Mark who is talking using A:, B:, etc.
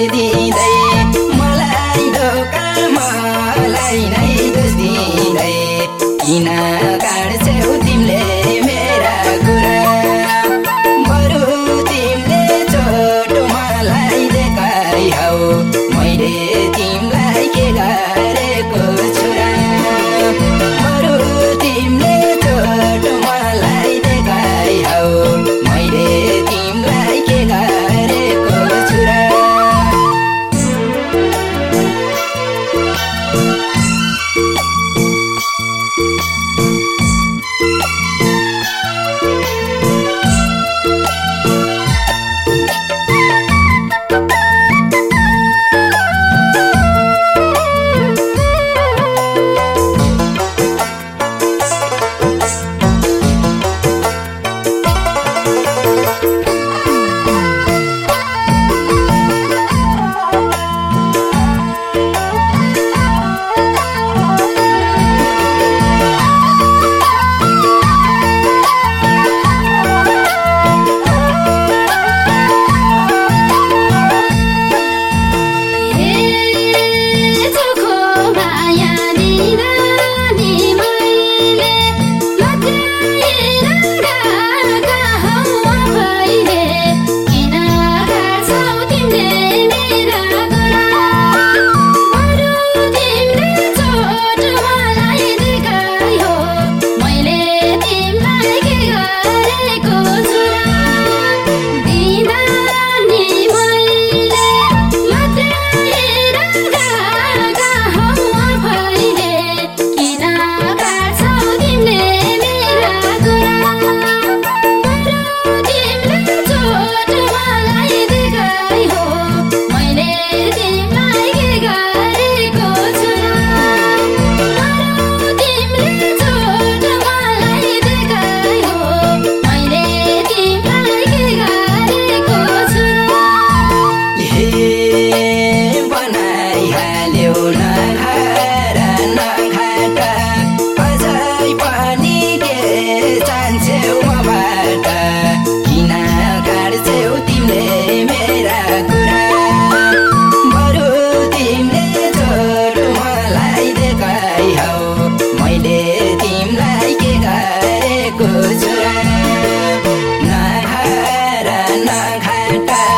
A: 弟弟。and back.